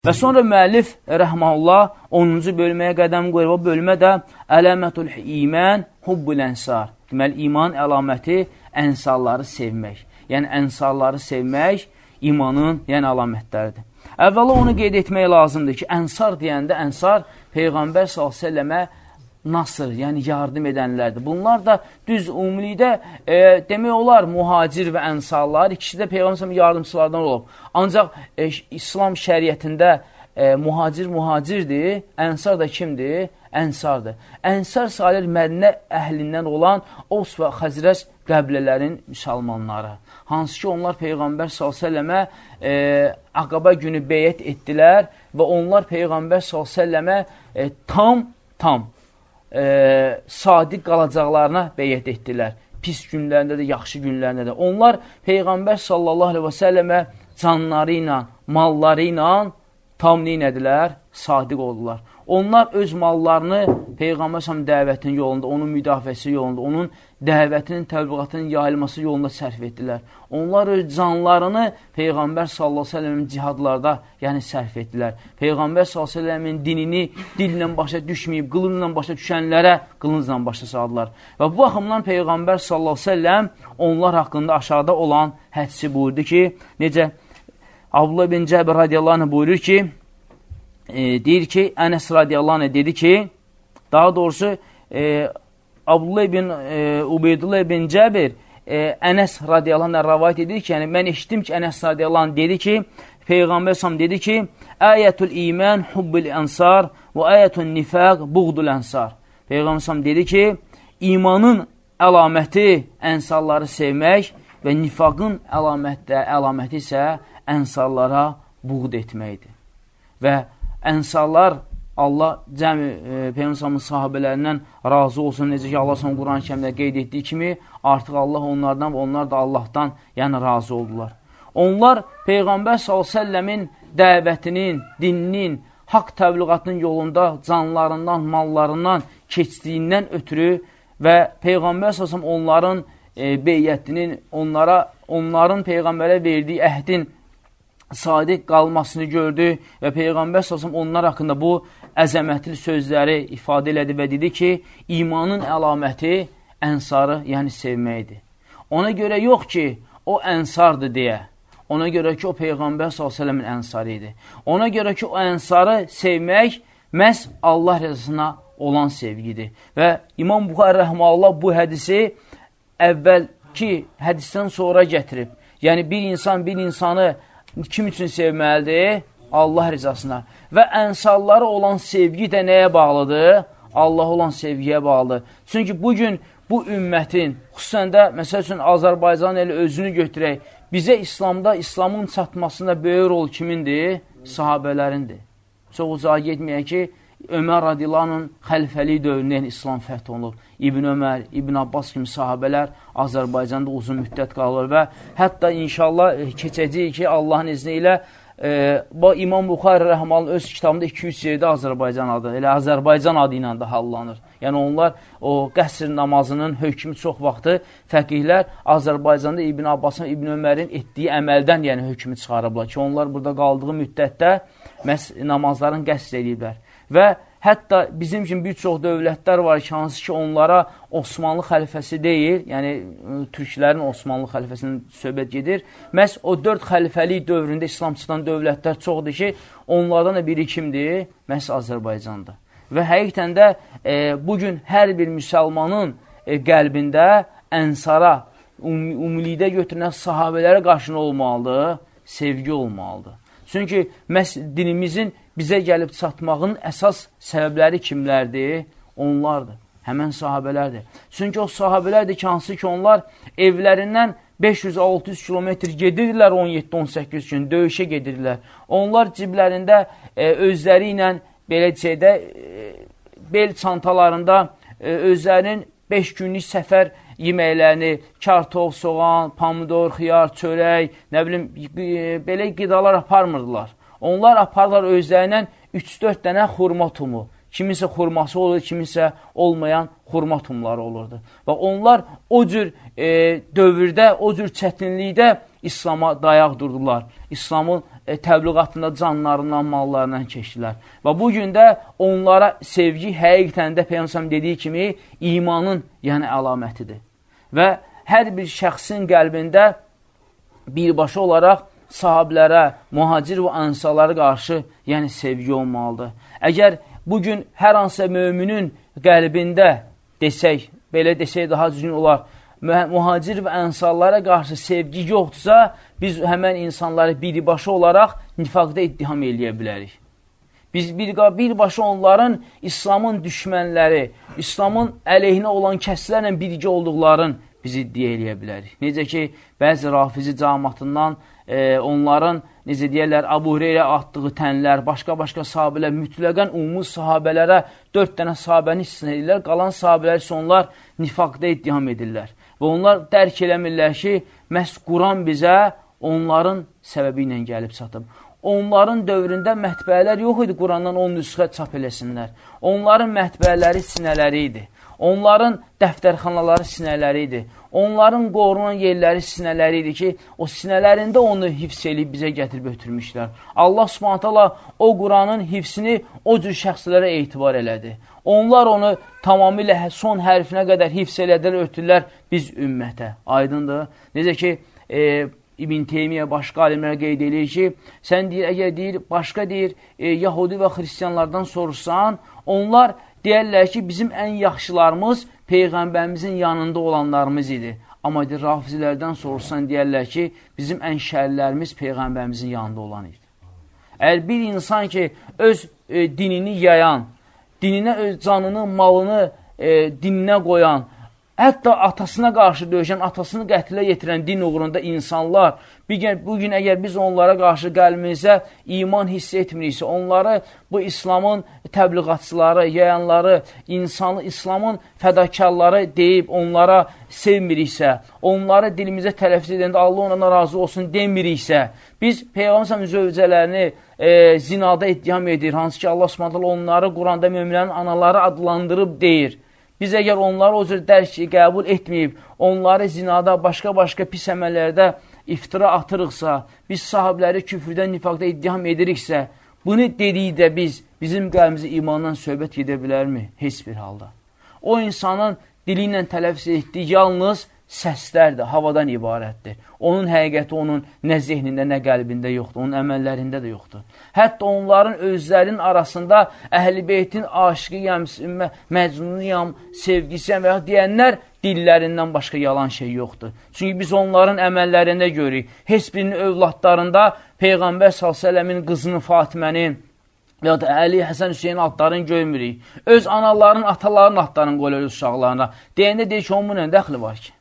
Və sonra müəllif rəhməllah 10-cu bölməyə qədəm qoyur. O bölmə də Ələmətul İmən Hubbul Ənsar. Deməli, iman əlaməti ənsarları sevmək. Yəni, ənsarları sevmək imanın yəni, əlamətləridir. Əvvəla onu qeyd etmək lazımdır ki, ənsar deyəndə ənsar Peyğəmbər s.ə.və nasır, yəni yardım edənlərdir. Bunlar da düz ümumilikdə e, demək olar mühacir və ənsarlar, ikisi də Peyğəmbər yardımçılardan olub. Ancaq e, İslam şəriətində e, mühacir mühacirdir, ənsar da kimdir? Ənsardır. Ənsar salir Mədinə əhlindən olan Os və Xəzrəz qəbilələrin müsəlmanları. Hansı ki, onlar Peyğəmbər s.ə.və e, Aqaba günü beyət etdilər və onlar Peyğəmbər s.ə.və e, tam, tam e, sadiq qalacaqlarına beyət etdilər. Pis günlərində də, yaxşı günlərində də. Onlar Peyğəmbər sallallahu aleyhi və səlləmə canları ilə, malları ilə tam neynədilər? Sadiq oldular. Onlar öz mallarını Peyğəmbər səhəm dəvətinin yolunda, onun müdafiəsi yolunda, onun dəvətinin, təbliğatının yayılması yolunda sərf etdilər. Onlar öz canlarını Peyğəmbər s.ə.v-in cihadlarda yəni sərf etdilər. Peyğəmbər s.ə.v-in dinini dillə başa düşməyib, qılınla başa düşənlərə qılıncla başa saldılar. Və bu baxımdan Peyğəmbər s.ə.v onlar haqqında aşağıda olan hədsi buyurdu ki, necə Abdullah bin Cəbir radiyallahu anh buyurur ki, e, deyir ki, Ənəs radiyallahu anh dedi ki, daha doğrusu e, Abdullah ibn e, Ubeydullah ibn Cəbir e, Ənəs radiyallahu anh rəvayət edir ki, yəni mən eşitdim ki, Ənəs radiyallahu anh dedi ki, Peyğəmbər sam dedi ki, Əyətül iman hubbul ənsar və əyətül nifaq buğdul ənsar. Peyğəmbər sam dedi ki, imanın əlaməti ənsarları sevmək və nifaqın əlaməti, əlaməti isə ənsarlara buğd etməkdir. Və ənsarlar Allah cəmi e, Peyğəmbərin sahabələrindən razı olsun. Necə ki, Allah son Quran-ı kəmdə qeyd etdiyi kimi, artıq Allah onlardan və onlar da Allahdan yəni razı oldular. Onlar Peyğəmbər s.ə.v-in dəvətinin, dininin, haqq təbliğatının yolunda canlarından, mallarından keçdiyindən ötürü və Peyğəmbər s.ə.v onların e, beyyətinin, onlara, onların Peyğəmbərə verdiyi əhdin sadiq qalmasını gördü və Peyğəmbər s.ə.v onlar haqqında bu əzəmətli sözləri ifadə elədi və dedi ki, imanın əlaməti ənsarı, yəni sevməkdir. Ona görə yox ki, o ənsardır deyə. Ona görə ki, o Peyğəmbər s.ə.v-in ənsarı idi. Ona görə ki, o ənsarı sevmək məhz Allah rəzasına olan sevgidir. Və İmam Buxar Rəhmallah bu hədisi əvvəlki hədisdən sonra gətirib. Yəni, bir insan bir insanı kim üçün sevməlidir? Allah rizasına. Və ənsallara olan sevgi də nəyə bağlıdır? Allah olan sevgiyə bağlıdır. Çünki bugün bu ümmətin, xüsusən də, məsəl üçün, Azərbaycan elə özünü götürək, bizə İslamda, İslamın çatmasında böyük rol kimindir? Sahabələrindir. Çox uzağa getməyək ki, Ömər radilanın xəlifəlik dövründə yəni İslam fəth olunub. İbn Ömər, İbn Abbas kimi sahabələr Azərbaycanda uzun müddət qalır və hətta inşallah keçəcəyik ki, Allahın izni ilə e, İmam Buxari Rəhmalın öz kitabında 200 yerdə Azərbaycan adı, elə Azərbaycan adı ilə də hallanır. Yəni onlar o qəsr namazının hökmü çox vaxtı fəqihlər Azərbaycanda İbn Abbasın, İbn Ömərin etdiyi əməldən yəni hökmü çıxarıblar ki, onlar burada qaldığı müddətdə məhz namazların qəsr ediblər. Və Hətta bizim kimi bir çox dövlətlər var ki, hansı ki, onlara Osmanlı xəlifəsi deyil, yəni türklərin Osmanlı xəlifəsinin söhbət gedir. Məhz o dörd xəlifəlik dövründə İslam çıxan dövlətlər çoxdur ki, onlardan da biri kimdir? Məhz Azərbaycandır. Və həqiqətən də e, bugün hər bir müsəlmanın e, qəlbində ənsara, um, ümumilikdə götürülən sahabələrə qarşı olmalıdır? Sevgi olmalıdır. Çünki məhz dinimizin bizə gəlib çatmağın əsas səbəbləri kimlərdir? Onlardır, həmən sahabələrdir. Çünki o sahabələrdir ki, hansı ki, onlar evlərindən 500-600 kilometr gedirlər 17-18 gün, döyüşə gedirlər. Onlar ciblərində e, özləri ilə belə şeydə, e, bel çantalarında e, özlərinin 5 günlük səfər yeməklərini, kartof, soğan, pomidor, xiyar, çörək, nə bilim, e, belə qidalar aparmırdılar. Onlar aparlar özlərindən 3-4 dənə xurma tumu. Kiminsə xurması olur, kiminsə olmayan xurma tumları olurdu. Və onlar o cür e, dövrdə, o cür çətinlikdə İslama dayaq durdular. İslamın e, təbliğatında canlarından, mallarından keçdilər. Və bu gün də onlara sevgi həqiqətən də Peyyəmsəm dediyi kimi imanın yəni əlamətidir. Və hər bir şəxsin qəlbində birbaşa olaraq sahabilərə, mühacir və ansalara qarşı yəni sevgi olmalıdır. Əgər bugün hər hansısa möminin qəlbində desək, belə desək daha düzgün olar, mühacir və ənsarlara qarşı sevgi yoxdursa, biz həmən insanları birbaşa olaraq nifaqda ittiham eləyə bilərik. Biz bir, birbaşa onların İslamın düşmənləri, İslamın əleyhinə olan kəslərlə birgə olduqların biz iddia eləyə bilərik. Necə ki, bəzi rafizi camatından e, onların, necə deyərlər, Abu Hureyra atdığı tənlər, başqa-başqa sahabələr, mütləqən umumuz sahabələrə dörd dənə sahabəni istisna edirlər, qalan sahabələr isə onlar nifaqda ittiham edirlər. Və onlar dərk eləmirlər ki, məhz Quran bizə onların səbəbi ilə gəlib çatıb. Onların dövründə mətbəələr yox idi, Qurandan 10 nüsxə çap eləsinlər. Onların mətbəələri sinələri idi. Onların dəftərxanaları sinələri idi. Onların qorunan yerləri sinələri idi ki, o sinələrində onu hifz eləyib bizə gətirib ötürmüşlər. Allah subhanətələ o Quranın hifzini o cür şəxslərə etibar elədi. Onlar onu tamamilə hə, son hərfinə qədər hifz elədilər, ötürlər biz ümmətə. Aydındır. Necə ki, e, İbn Teymiyyə başqa alimlərə qeyd edir ki, sən deyir, əgər deyir, başqa deyir, e, Yahudi və Xristiyanlardan soruşsan, onlar deyərlər ki, bizim ən yaxşılarımız Peyğəmbərimizin yanında olanlarımız idi. Amma deyir, rafizilərdən soruşsan deyərlər ki, bizim ən şərlərimiz Peyğəmbərimizin yanında olan idi. Əgər bir insan ki, öz e, dinini yayan, dininə öz canını, malını e, dininə qoyan, hətta atasına qarşı döyüşən, atasını qətilə yetirən din uğrunda insanlar, bugün, əgər biz onlara qarşı qəlbimizə iman hiss etmiriksə, onları bu İslamın təbliğatçıları, yayanları, insanı, İslamın fədakarları deyib onlara sevmiriksə, onları dilimizə tələffüz edəndə Allah ona razı olsun demiriksə, biz Peyğəmbər zövcələrini e, zinada ittiham edir, hansı ki Allah onları Quranda möminlərin anaları adlandırıb deyir. Biz əgər onları o cür dərk qəbul etməyib, onları zinada, başqa-başqa pis əməllərdə iftira atırıqsa, biz sahibləri küfrdən, nifaqda iddiham ediriksə, bunu dedikdə biz, bizim qəlbimizə imandan söhbət gedə bilərmi? Heç bir halda. O insanın dili ilə tələffüz etdiyi yalnız səslərdir, havadan ibarətdir. Onun həqiqəti onun nə zehnində, nə qəlbində yoxdur, onun əməllərində də yoxdur. Hətta onların özlərinin arasında əhl-i beytin aşıqıyam, məcnunuyam, sevgisiyəm və ya deyənlər dillərindən başqa yalan şey yoxdur. Çünki biz onların əməllərində görürük. Heç birinin övladlarında Peyğəmbər s.ə.v-in qızını Fatimənin, və ya da Əli, Həsən, Hüseyin adlarını görmürük. Öz anaların, ataların adlarını qoyuyor uşaqlarına. Deyəndə deyir ki, onun nə dəxli var ki?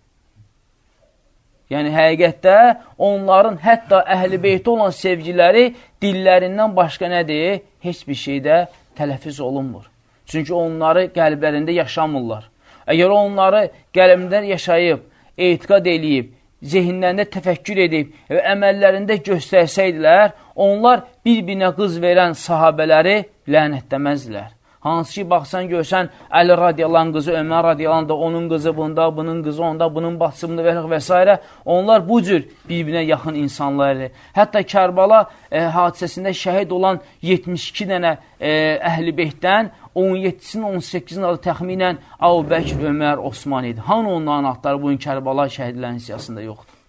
Yəni, həqiqətdə onların hətta əhl-i beyti olan sevgiləri dillərindən başqa nədir? Heç bir şeydə tələfiz olunmur. Çünki onları qəlblərində yaşamırlar. Əgər onları qəlbində yaşayıb, etiqad eləyib, zehinlərində təfəkkür edib və əməllərində göstərsəydilər, onlar bir-birinə qız verən sahabələri lənətləməzdilər. Hansı ki, baxsan, görsən, Əli radiyalan qızı, Ömər radiyalan da, onun qızı bunda, bunun qızı onda, bunun baxsımda və, və s. Onlar bu cür bir-birinə yaxın insanlardır. Hətta Kərbala e, hadisəsində şəhid olan 72 dənə e, əhl-i beytdən 17-sinin, 18-in adı təxminən Əbu Bəkr, Ömər, Osman idi. Hanı onların adları bugün Kərbala şəhidlərin siyasında yoxdur?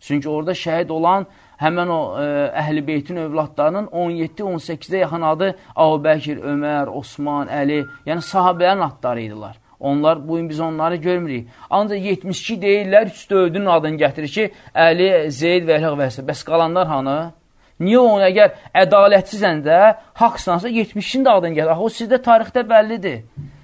Çünki orada şəhid olan həmən o ə, e, əhl-i beytin övladlarının 17-18-də yaxın adı Əbubəkir, Ömər, Osman, Əli, yəni sahabələrin adları idilər. Onlar, bugün biz onları görmürük. Ancaq 72 deyirlər, 3-4-ün adını gətirir ki, Əli, Zeyd və Ələq və s. Bəs qalanlar hanı? Niyə onu əgər ədalətsizən də, haqsansa 70-in də adını gətirir. Axı o sizdə tarixdə bəllidir.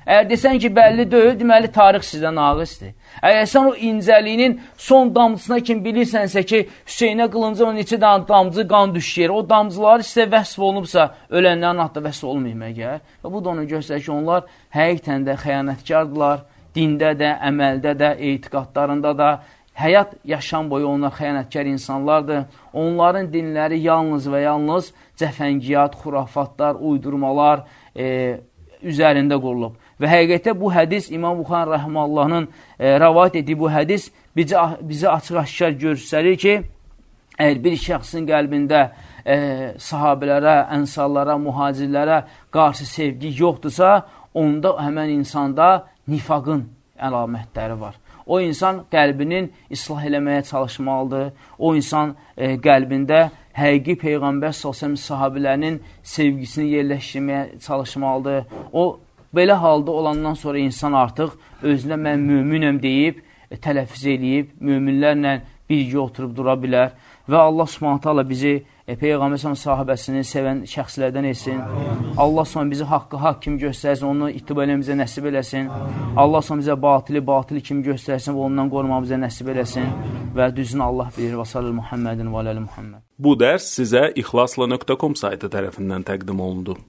Əgər desən ki, bəlli deyil, deməli, tarix sizdə nağızdır. Əgər sən o incəliyinin son damcısına kimi bilirsənsə ki, Hüseynə qılınca o neçə dam damcı qan düşür, o damcılar sizə vəsf olunubsa, ölənlərin haqqda vəsf olmayım əgər. Və bu da onu göstərir ki, onlar həqiqətən də xəyanətkardılar, dində də, əməldə də, etiqadlarında da, həyat yaşam boyu onlar xəyanətkar insanlardır. Onların dinləri yalnız və yalnız cəfəngiyyat, xurafatlar, uydurmalar e, üzərində qurulub Və həqiqətdə bu hədis İmam Buxan Rəhməllahın e, rəvayət etdiyi bu hədis bizə, bizə açıq-aşkar göstərir ki, əgər bir şəxsin qəlbində e, sahabələrə, ənsallara, mühacirlərə qarşı sevgi yoxdursa, onda həmən insanda nifaqın əlamətləri var. O insan qəlbinin islah eləməyə çalışmalıdır. O insan e, qəlbində həqiqi Peyğəmbər s.ə.v sahabilərinin sevgisini yerləşdirməyə çalışmalıdır. O, belə halda olandan sonra insan artıq özünə mən müminəm deyib, e, tələffüz eləyib, müminlərlə birgə oturub dura bilər və Allah subhanətə Allah bizi e, Peyğəmbər s.ə.v sahibəsini sevən şəxslərdən etsin. Allah s.ə.v bizi haqqı haqq kimi göstərsin, onu itibar eləmizə nəsib eləsin. Allah s.ə.v bizə batili batili kimi göstərsin və ondan qorumamıza nəsib eləsin. Və düzünü Allah bilir. Və sallallahu Muhammedin və aləli Muhammed. Bu dərs sizə ixlasla.com saytı tərəfindən təqdim olundu.